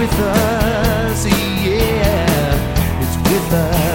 with us, yeah, it's with us.